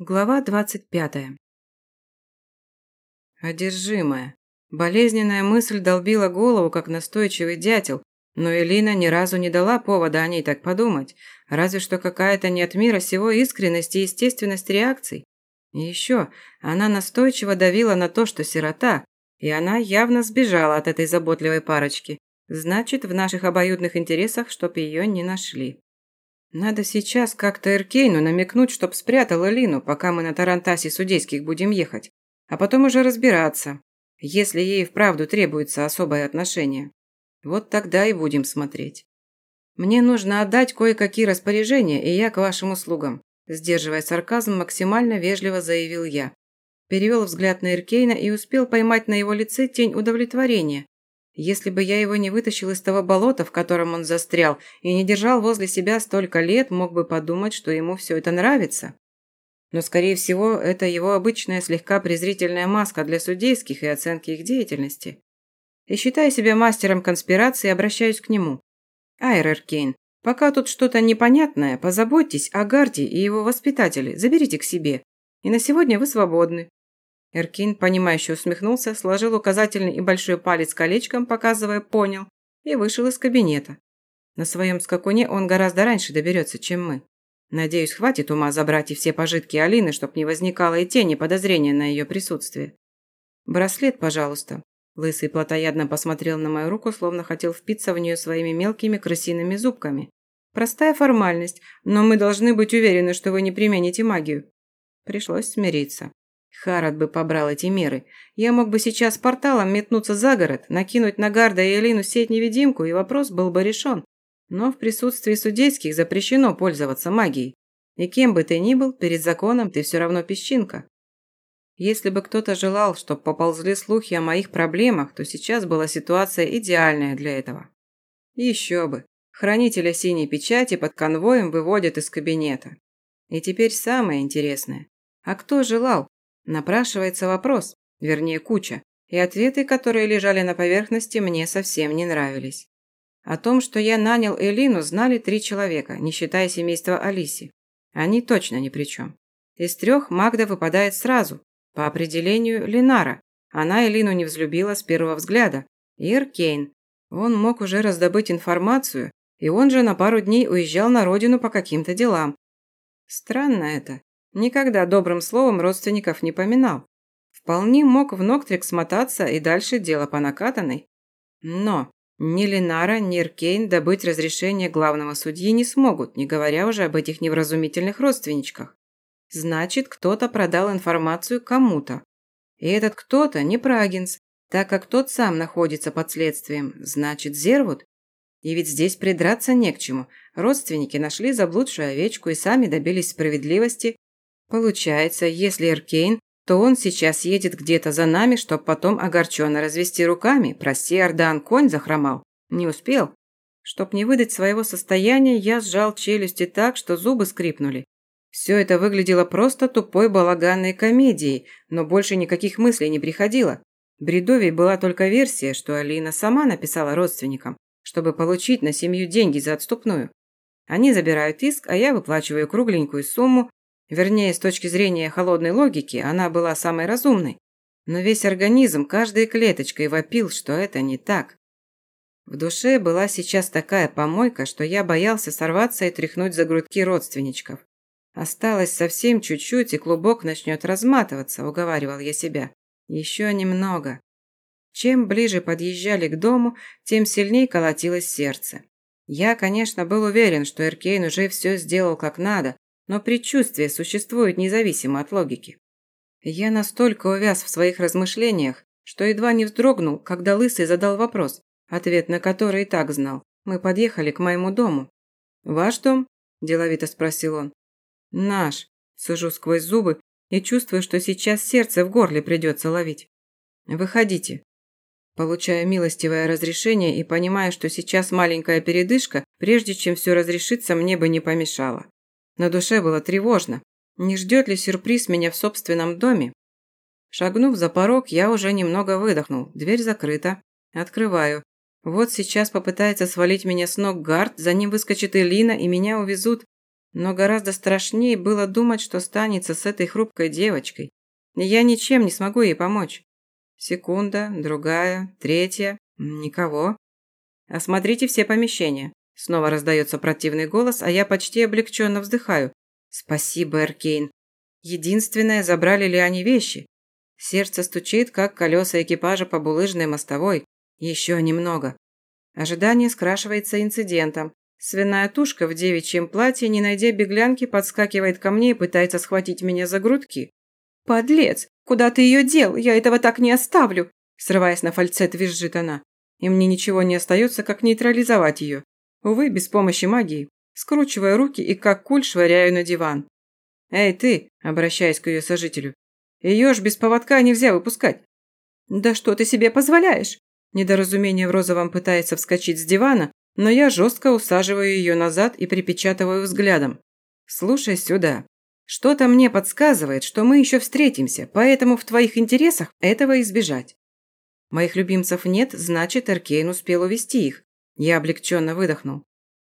Глава двадцать пятая. Одержимая. Болезненная мысль долбила голову, как настойчивый дятел, но Элина ни разу не дала повода о ней так подумать, разве что какая-то не от мира сего искренность и естественность реакций. И еще, она настойчиво давила на то, что сирота, и она явно сбежала от этой заботливой парочки. Значит, в наших обоюдных интересах, чтоб ее не нашли. Надо сейчас как-то Эркейну намекнуть, чтоб спрятал Элину, пока мы на Тарантасе судейских будем ехать, а потом уже разбираться, если ей вправду требуется особое отношение. Вот тогда и будем смотреть. Мне нужно отдать кое-какие распоряжения, и я к вашим услугам, сдерживая сарказм, максимально вежливо заявил я. Перевел взгляд на Эркейна и успел поймать на его лице тень удовлетворения, если бы я его не вытащил из того болота, в котором он застрял, и не держал возле себя столько лет, мог бы подумать, что ему все это нравится. Но, скорее всего, это его обычная слегка презрительная маска для судейских и оценки их деятельности. И считая себя мастером конспирации, обращаюсь к нему. Айр Кейн, пока тут что-то непонятное, позаботьтесь о Гарде и его воспитателе, заберите к себе. И на сегодня вы свободны. Эркин, понимающе усмехнулся, сложил указательный и большой палец колечком, показывая «понял», и вышел из кабинета. На своем скакуне он гораздо раньше доберется, чем мы. Надеюсь, хватит ума забрать и все пожитки Алины, чтоб не возникало и тени подозрения на ее присутствие. «Браслет, пожалуйста». Лысый плотоядно посмотрел на мою руку, словно хотел впиться в нее своими мелкими крысиными зубками. «Простая формальность, но мы должны быть уверены, что вы не примените магию». Пришлось смириться. Харат бы побрал эти меры. Я мог бы сейчас порталом метнуться за город, накинуть на Гарда и Элину сеть-невидимку, и вопрос был бы решен. Но в присутствии судейских запрещено пользоваться магией. И кем бы ты ни был, перед законом ты все равно песчинка. Если бы кто-то желал, чтобы поползли слухи о моих проблемах, то сейчас была ситуация идеальная для этого. Еще бы. Хранителя синей печати под конвоем выводят из кабинета. И теперь самое интересное. А кто желал, Напрашивается вопрос, вернее куча, и ответы, которые лежали на поверхности, мне совсем не нравились. О том, что я нанял Элину, знали три человека, не считая семейства Алиси. Они точно ни при чем. Из трех Магда выпадает сразу. По определению Линара. Она Элину не взлюбила с первого взгляда. И Эркейн. Он мог уже раздобыть информацию, и он же на пару дней уезжал на родину по каким-то делам. Странно это. Никогда добрым словом родственников не поминал. Вполне мог в Ноктрик смотаться и дальше дело по накатанной. Но ни Ленара, ни Иркейн добыть разрешение главного судьи не смогут, не говоря уже об этих невразумительных родственничках. Значит, кто-то продал информацию кому-то. И этот кто-то не Прагинс, так как тот сам находится под следствием. Значит, Зервуд? И ведь здесь придраться не к чему. Родственники нашли заблудшую овечку и сами добились справедливости, Получается, если Эркейн, то он сейчас едет где-то за нами, чтоб потом огорченно развести руками. Прости, Ордан, конь захромал. Не успел. Чтоб не выдать своего состояния, я сжал челюсти так, что зубы скрипнули. Все это выглядело просто тупой балаганной комедией, но больше никаких мыслей не приходило. Бредовей была только версия, что Алина сама написала родственникам, чтобы получить на семью деньги за отступную. Они забирают иск, а я выплачиваю кругленькую сумму, Вернее, с точки зрения холодной логики, она была самой разумной. Но весь организм каждой клеточкой вопил, что это не так. В душе была сейчас такая помойка, что я боялся сорваться и тряхнуть за грудки родственничков. Осталось совсем чуть-чуть, и клубок начнет разматываться, уговаривал я себя. Еще немного. Чем ближе подъезжали к дому, тем сильнее колотилось сердце. Я, конечно, был уверен, что Эркейн уже все сделал как надо, но предчувствие существует независимо от логики. Я настолько увяз в своих размышлениях, что едва не вздрогнул, когда Лысый задал вопрос, ответ на который и так знал. Мы подъехали к моему дому. «Ваш дом?» – деловито спросил он. «Наш», – сужу сквозь зубы и чувствую, что сейчас сердце в горле придется ловить. «Выходите». Получаю милостивое разрешение и понимаю, что сейчас маленькая передышка, прежде чем все разрешится, мне бы не помешала. На душе было тревожно. Не ждет ли сюрприз меня в собственном доме? Шагнув за порог, я уже немного выдохнул. Дверь закрыта. Открываю. Вот сейчас попытается свалить меня с ног гард, за ним выскочит Элина, и меня увезут. Но гораздо страшнее было думать, что станется с этой хрупкой девочкой. Я ничем не смогу ей помочь. Секунда, другая, третья. Никого. Осмотрите все помещения. Снова раздается противный голос, а я почти облегченно вздыхаю. Спасибо, Эркейн. Единственное, забрали ли они вещи? Сердце стучит, как колеса экипажа по булыжной мостовой. Еще немного. Ожидание скрашивается инцидентом. Свиная тушка в девичьем платье, не найдя беглянки, подскакивает ко мне и пытается схватить меня за грудки. «Подлец! Куда ты ее дел? Я этого так не оставлю!» Срываясь на фальцет, визжит она. И мне ничего не остается, как нейтрализовать ее. Увы, без помощи магии. Скручивая руки и как куль швыряю на диван. «Эй, ты!» – обращаясь к ее сожителю. «Ее ж без поводка нельзя выпускать!» «Да что ты себе позволяешь?» Недоразумение в розовом пытается вскочить с дивана, но я жестко усаживаю ее назад и припечатываю взглядом. «Слушай сюда. Что-то мне подсказывает, что мы еще встретимся, поэтому в твоих интересах этого избежать. Моих любимцев нет, значит, Эркейн успел увести их. Я облегченно выдохнул.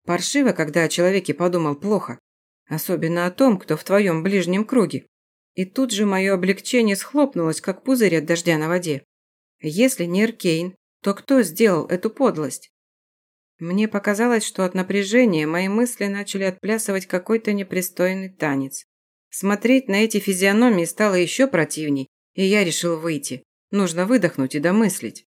Паршиво, когда о человеке подумал плохо. Особенно о том, кто в твоем ближнем круге. И тут же мое облегчение схлопнулось, как пузырь от дождя на воде. Если не Эркейн, то кто сделал эту подлость? Мне показалось, что от напряжения мои мысли начали отплясывать какой-то непристойный танец. Смотреть на эти физиономии стало еще противней, и я решил выйти. Нужно выдохнуть и домыслить.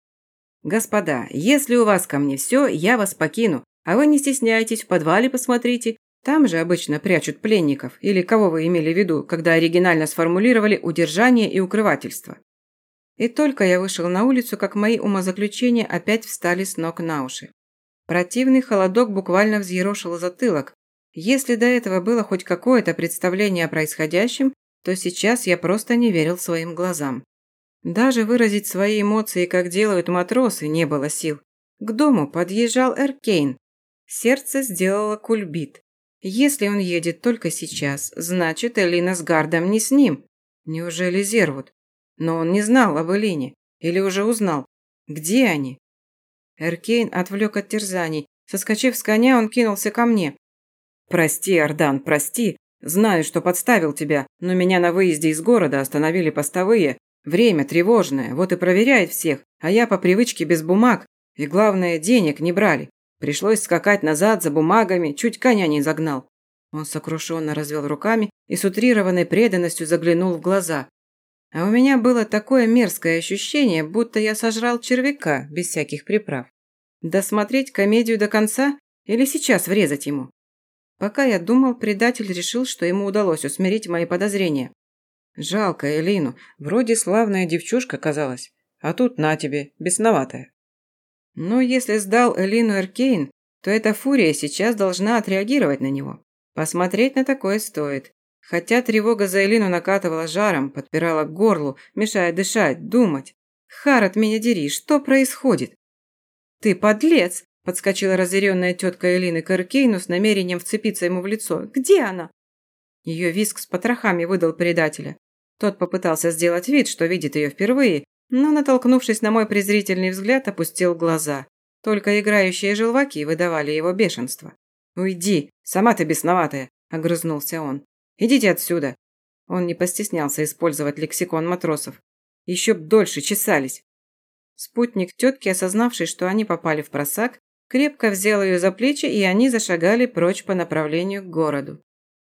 «Господа, если у вас ко мне все, я вас покину, а вы не стесняйтесь, в подвале посмотрите. Там же обычно прячут пленников, или кого вы имели в виду, когда оригинально сформулировали удержание и укрывательство». И только я вышел на улицу, как мои умозаключения опять встали с ног на уши. Противный холодок буквально взъерошил затылок. Если до этого было хоть какое-то представление о происходящем, то сейчас я просто не верил своим глазам. Даже выразить свои эмоции, как делают матросы, не было сил. К дому подъезжал Эркейн. Сердце сделало кульбит. Если он едет только сейчас, значит, Элина с Гардом не с ним. Неужели Зервуд? Но он не знал об Элине. Или уже узнал. Где они? Эркейн отвлек от терзаний. Соскочив с коня, он кинулся ко мне. «Прости, Ардан, прости. Знаю, что подставил тебя, но меня на выезде из города остановили постовые. Время тревожное, вот и проверяет всех, а я по привычке без бумаг. И главное, денег не брали. Пришлось скакать назад за бумагами, чуть коня не загнал». Он сокрушенно развел руками и с утрированной преданностью заглянул в глаза. А у меня было такое мерзкое ощущение, будто я сожрал червяка без всяких приправ. Досмотреть комедию до конца или сейчас врезать ему? Пока я думал, предатель решил, что ему удалось усмирить мои подозрения. Жалко Элину, вроде славная девчушка казалась, а тут на тебе, бесноватая. Но если сдал Элину Эркейн, то эта фурия сейчас должна отреагировать на него. Посмотреть на такое стоит. Хотя тревога за Элину накатывала жаром, подпирала к горлу, мешая дышать, думать. «Хар, от меня дери, что происходит?» «Ты подлец!» – подскочила разъяренная тетка Элины к Эркейну с намерением вцепиться ему в лицо. «Где она?» Ее виск с потрохами выдал предателя. Тот попытался сделать вид, что видит ее впервые, но, натолкнувшись на мой презрительный взгляд, опустил глаза. Только играющие желваки выдавали его бешенство. «Уйди, сама ты бесноватая!» – огрызнулся он. Идите отсюда!» Он не постеснялся использовать лексикон матросов. Еще б дольше чесались. Спутник тетки, осознавший, что они попали в просак, крепко взял ее за плечи, и они зашагали прочь по направлению к городу.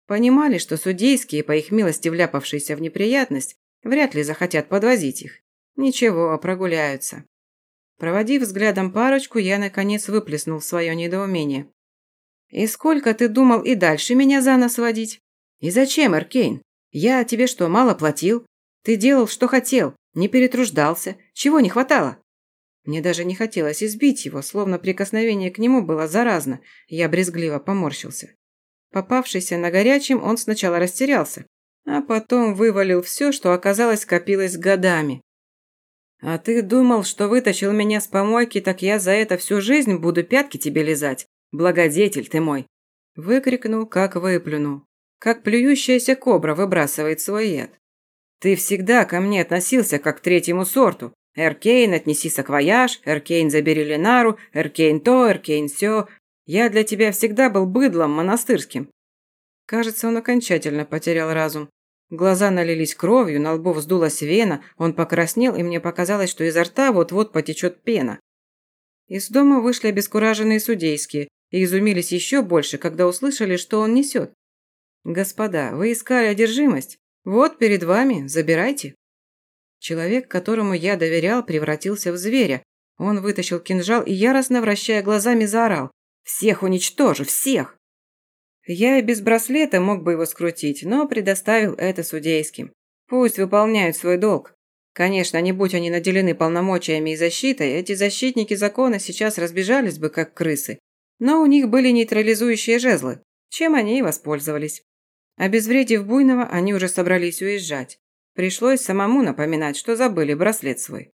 Понимали, что судейские, по их милости вляпавшиеся в неприятность, вряд ли захотят подвозить их. Ничего, прогуляются. Проводив взглядом парочку, я, наконец, выплеснул свое недоумение. «И сколько ты думал и дальше меня за нос водить?» «И зачем, Эркейн? Я тебе что, мало платил? Ты делал, что хотел, не перетруждался. Чего не хватало?» Мне даже не хотелось избить его, словно прикосновение к нему было заразно. Я брезгливо поморщился. Попавшийся на горячем, он сначала растерялся, а потом вывалил все, что оказалось копилось годами. «А ты думал, что вытащил меня с помойки, так я за это всю жизнь буду пятки тебе лизать? Благодетель ты мой!» Выкрикнул, как выплюнул как плюющаяся кобра выбрасывает свой яд. Ты всегда ко мне относился как к третьему сорту. Эркейн, отнеси саквояж, Эркейн, забери Ленару, Эркейн то, Эркейн сё. Я для тебя всегда был быдлом монастырским. Кажется, он окончательно потерял разум. Глаза налились кровью, на лбу вздулась вена, он покраснел, и мне показалось, что изо рта вот-вот потечет пена. Из дома вышли обескураженные судейские и изумились еще больше, когда услышали, что он несет. «Господа, вы искали одержимость? Вот перед вами, забирайте». Человек, которому я доверял, превратился в зверя. Он вытащил кинжал и, яростно вращая глазами, заорал. «Всех уничтожу! Всех!» Я и без браслета мог бы его скрутить, но предоставил это судейским. Пусть выполняют свой долг. Конечно, не будь они наделены полномочиями и защитой, эти защитники закона сейчас разбежались бы, как крысы. Но у них были нейтрализующие жезлы, чем они и воспользовались. Обезвредив Буйного, они уже собрались уезжать. Пришлось самому напоминать, что забыли браслет свой.